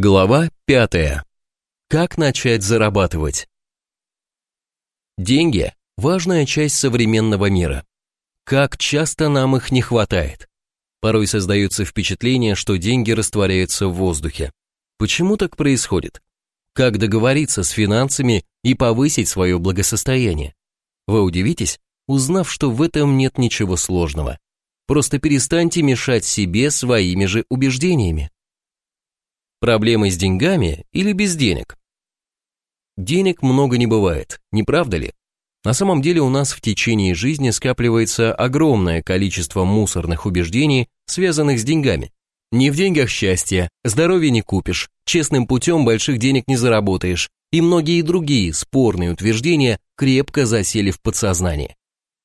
Глава 5. Как начать зарабатывать? Деньги – важная часть современного мира. Как часто нам их не хватает? Порой создается впечатление, что деньги растворяются в воздухе. Почему так происходит? Как договориться с финансами и повысить свое благосостояние? Вы удивитесь, узнав, что в этом нет ничего сложного. Просто перестаньте мешать себе своими же убеждениями. Проблемы с деньгами или без денег? Денег много не бывает, не правда ли? На самом деле у нас в течение жизни скапливается огромное количество мусорных убеждений, связанных с деньгами. Не в деньгах счастье, здоровье не купишь, честным путем больших денег не заработаешь, и многие другие спорные утверждения крепко засели в подсознании.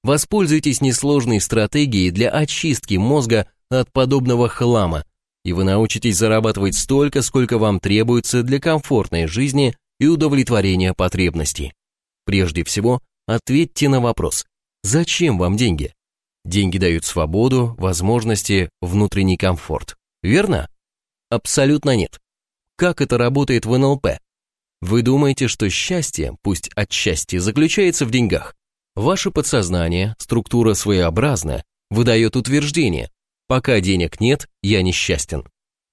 Воспользуйтесь несложной стратегией для очистки мозга от подобного хлама, и вы научитесь зарабатывать столько, сколько вам требуется для комфортной жизни и удовлетворения потребностей. Прежде всего, ответьте на вопрос, зачем вам деньги? Деньги дают свободу, возможности, внутренний комфорт. Верно? Абсолютно нет. Как это работает в НЛП? Вы думаете, что счастье, пусть отчасти, заключается в деньгах. Ваше подсознание, структура своеобразная, выдает утверждение, Пока денег нет, я несчастен.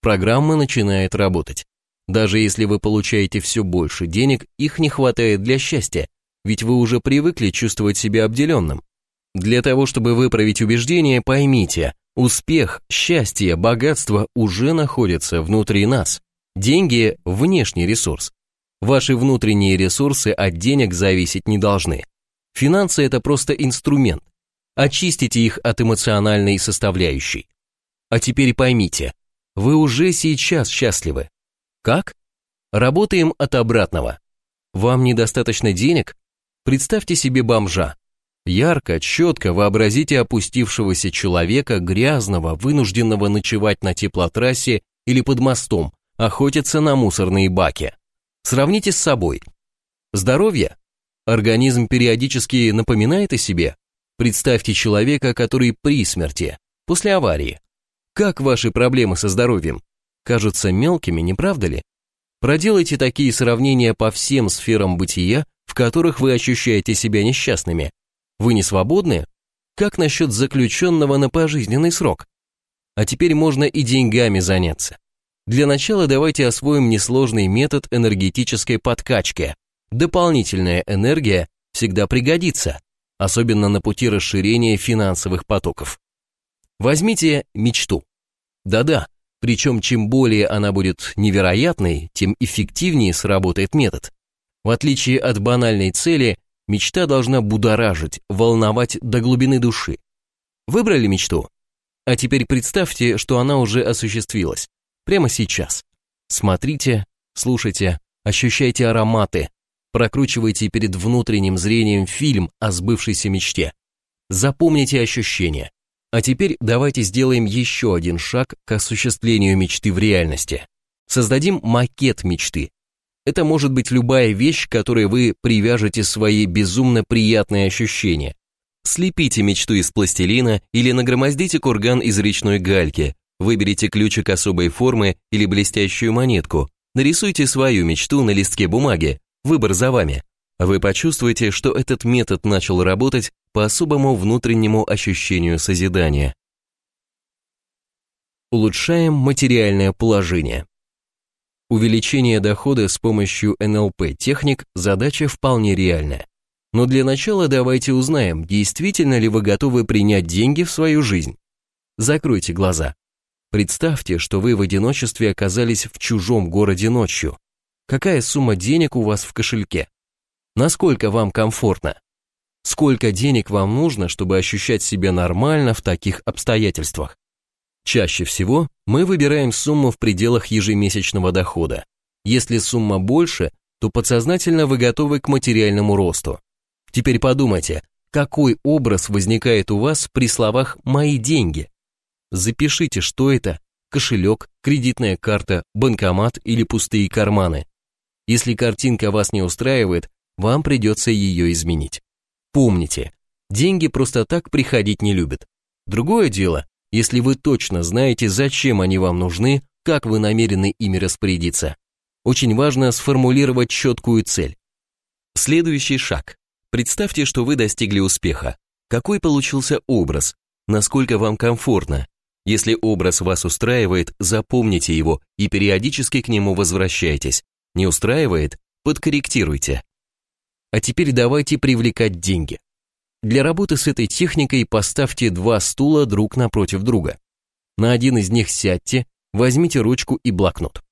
Программа начинает работать. Даже если вы получаете все больше денег, их не хватает для счастья, ведь вы уже привыкли чувствовать себя обделенным. Для того, чтобы выправить убеждение, поймите, успех, счастье, богатство уже находятся внутри нас. Деньги – внешний ресурс. Ваши внутренние ресурсы от денег зависеть не должны. Финансы – это просто инструмент. Очистите их от эмоциональной составляющей. А теперь поймите, вы уже сейчас счастливы. Как? Работаем от обратного. Вам недостаточно денег? Представьте себе бомжа. Ярко, четко вообразите опустившегося человека, грязного, вынужденного ночевать на теплотрассе или под мостом, охотиться на мусорные баки. Сравните с собой. Здоровье? Организм периодически напоминает о себе, Представьте человека, который при смерти, после аварии. Как ваши проблемы со здоровьем? Кажутся мелкими, не правда ли? Проделайте такие сравнения по всем сферам бытия, в которых вы ощущаете себя несчастными. Вы не свободны? Как насчет заключенного на пожизненный срок? А теперь можно и деньгами заняться. Для начала давайте освоим несложный метод энергетической подкачки. Дополнительная энергия всегда пригодится особенно на пути расширения финансовых потоков. Возьмите мечту. Да-да, причем чем более она будет невероятной, тем эффективнее сработает метод. В отличие от банальной цели, мечта должна будоражить, волновать до глубины души. Выбрали мечту? А теперь представьте, что она уже осуществилась. Прямо сейчас. Смотрите, слушайте, ощущайте ароматы, Прокручивайте перед внутренним зрением фильм о сбывшейся мечте. Запомните ощущения. А теперь давайте сделаем еще один шаг к осуществлению мечты в реальности. Создадим макет мечты. Это может быть любая вещь, к которой вы привяжете свои безумно приятные ощущения. Слепите мечту из пластилина или нагромоздите курган из речной гальки, выберите ключик особой формы или блестящую монетку, нарисуйте свою мечту на листке бумаги, Выбор за вами. Вы почувствуете, что этот метод начал работать по особому внутреннему ощущению созидания. Улучшаем материальное положение. Увеличение дохода с помощью НЛП техник – задача вполне реальная. Но для начала давайте узнаем, действительно ли вы готовы принять деньги в свою жизнь. Закройте глаза. Представьте, что вы в одиночестве оказались в чужом городе ночью, Какая сумма денег у вас в кошельке? Насколько вам комфортно? Сколько денег вам нужно, чтобы ощущать себя нормально в таких обстоятельствах? Чаще всего мы выбираем сумму в пределах ежемесячного дохода. Если сумма больше, то подсознательно вы готовы к материальному росту. Теперь подумайте, какой образ возникает у вас при словах «мои деньги»? Запишите, что это – кошелек, кредитная карта, банкомат или пустые карманы. Если картинка вас не устраивает, вам придется ее изменить. Помните, деньги просто так приходить не любят. Другое дело, если вы точно знаете, зачем они вам нужны, как вы намерены ими распорядиться. Очень важно сформулировать четкую цель. Следующий шаг. Представьте, что вы достигли успеха. Какой получился образ? Насколько вам комфортно? Если образ вас устраивает, запомните его и периодически к нему возвращайтесь. Не устраивает? Подкорректируйте. А теперь давайте привлекать деньги. Для работы с этой техникой поставьте два стула друг напротив друга. На один из них сядьте, возьмите ручку и блокнот.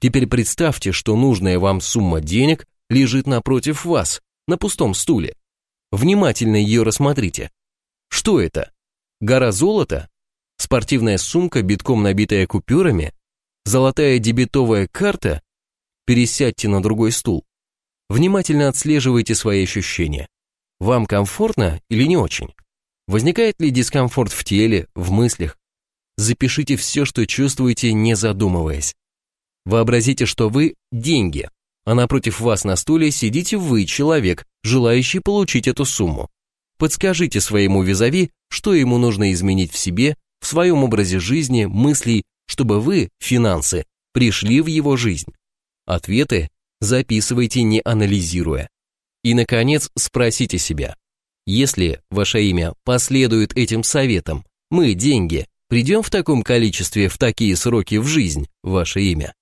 Теперь представьте, что нужная вам сумма денег лежит напротив вас, на пустом стуле. Внимательно ее рассмотрите. Что это? Гора золота? Спортивная сумка, битком набитая купюрами? Золотая дебетовая карта? Пересядьте на другой стул. Внимательно отслеживайте свои ощущения. Вам комфортно или не очень? Возникает ли дискомфорт в теле, в мыслях? Запишите все, что чувствуете, не задумываясь. Вообразите, что вы – деньги, а напротив вас на стуле сидите вы, человек, желающий получить эту сумму. Подскажите своему визави, что ему нужно изменить в себе, в своем образе жизни, мыслей, чтобы вы, финансы, пришли в его жизнь. Ответы записывайте не анализируя. И, наконец, спросите себя, если ваше имя последует этим советам, мы, деньги, придем в таком количестве в такие сроки в жизнь, ваше имя?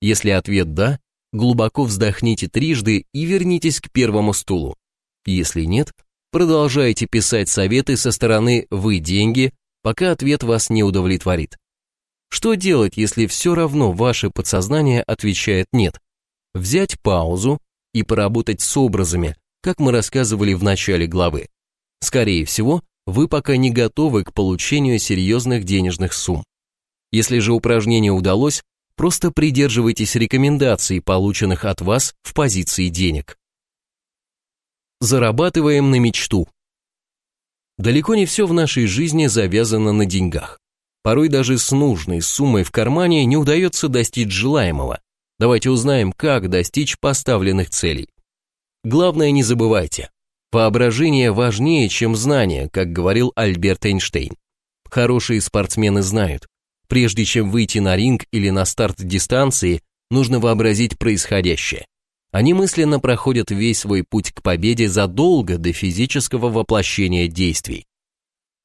Если ответ «да», глубоко вздохните трижды и вернитесь к первому стулу. Если нет, продолжайте писать советы со стороны «вы деньги», пока ответ вас не удовлетворит. Что делать, если все равно ваше подсознание отвечает «нет»? Взять паузу и поработать с образами, как мы рассказывали в начале главы. Скорее всего, вы пока не готовы к получению серьезных денежных сумм. Если же упражнение удалось, Просто придерживайтесь рекомендаций, полученных от вас в позиции денег. Зарабатываем на мечту. Далеко не все в нашей жизни завязано на деньгах. Порой даже с нужной суммой в кармане не удается достичь желаемого. Давайте узнаем, как достичь поставленных целей. Главное не забывайте, воображение важнее, чем знание, как говорил Альберт Эйнштейн. Хорошие спортсмены знают, Прежде чем выйти на ринг или на старт дистанции, нужно вообразить происходящее. Они мысленно проходят весь свой путь к победе задолго до физического воплощения действий.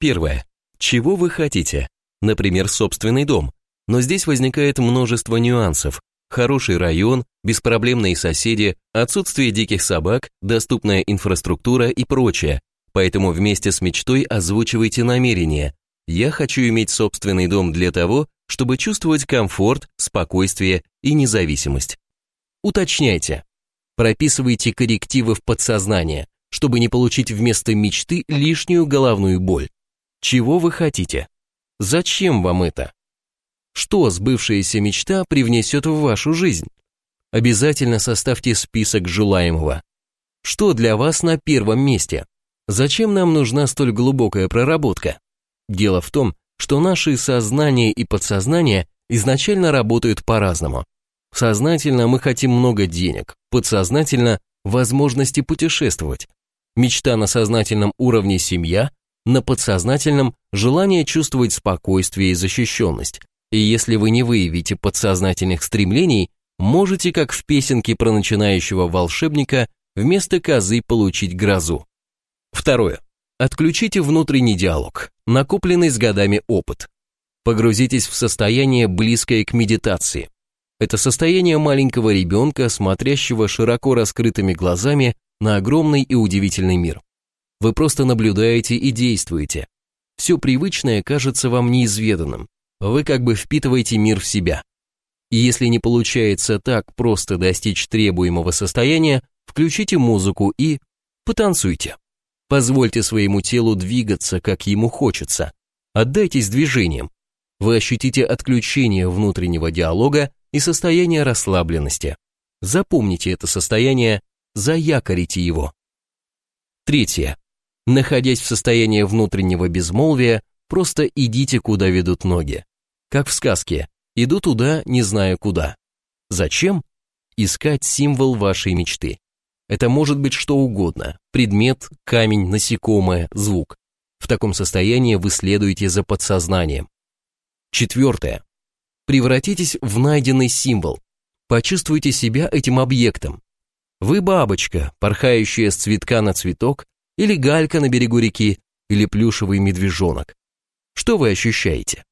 Первое. Чего вы хотите? Например, собственный дом. Но здесь возникает множество нюансов. Хороший район, беспроблемные соседи, отсутствие диких собак, доступная инфраструктура и прочее. Поэтому вместе с мечтой озвучивайте намерения, я хочу иметь собственный дом для того, чтобы чувствовать комфорт, спокойствие и независимость. Уточняйте. Прописывайте коррективы в подсознание, чтобы не получить вместо мечты лишнюю головную боль. Чего вы хотите? Зачем вам это? Что сбывшаяся мечта привнесет в вашу жизнь? Обязательно составьте список желаемого. Что для вас на первом месте? Зачем нам нужна столь глубокая проработка? Дело в том, что наши сознание и подсознание изначально работают по-разному. Сознательно мы хотим много денег, подсознательно – возможности путешествовать. Мечта на сознательном уровне – семья, на подсознательном – желание чувствовать спокойствие и защищенность. И если вы не выявите подсознательных стремлений, можете, как в песенке про начинающего волшебника, вместо козы получить грозу. Второе. Отключите внутренний диалог, накопленный с годами опыт. Погрузитесь в состояние, близкое к медитации. Это состояние маленького ребенка, смотрящего широко раскрытыми глазами на огромный и удивительный мир. Вы просто наблюдаете и действуете. Все привычное кажется вам неизведанным. Вы как бы впитываете мир в себя. И если не получается так просто достичь требуемого состояния, включите музыку и потанцуйте. Позвольте своему телу двигаться, как ему хочется. Отдайтесь движением. Вы ощутите отключение внутреннего диалога и состояние расслабленности. Запомните это состояние, заякорите его. Третье. Находясь в состоянии внутреннего безмолвия, просто идите, куда ведут ноги. Как в сказке, иду туда, не зная куда. Зачем? Искать символ вашей мечты. Это может быть что угодно – предмет, камень, насекомое, звук. В таком состоянии вы следуете за подсознанием. Четвертое. Превратитесь в найденный символ. Почувствуйте себя этим объектом. Вы бабочка, порхающая с цветка на цветок, или галька на берегу реки, или плюшевый медвежонок. Что вы ощущаете?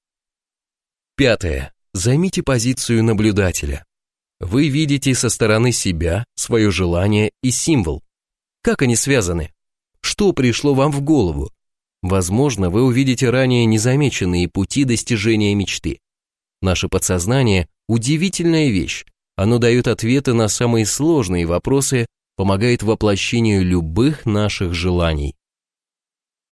Пятое. Займите позицию наблюдателя. Вы видите со стороны себя свое желание и символ. Как они связаны? Что пришло вам в голову? Возможно, вы увидите ранее незамеченные пути достижения мечты. Наше подсознание – удивительная вещь. Оно дает ответы на самые сложные вопросы, помогает воплощению любых наших желаний.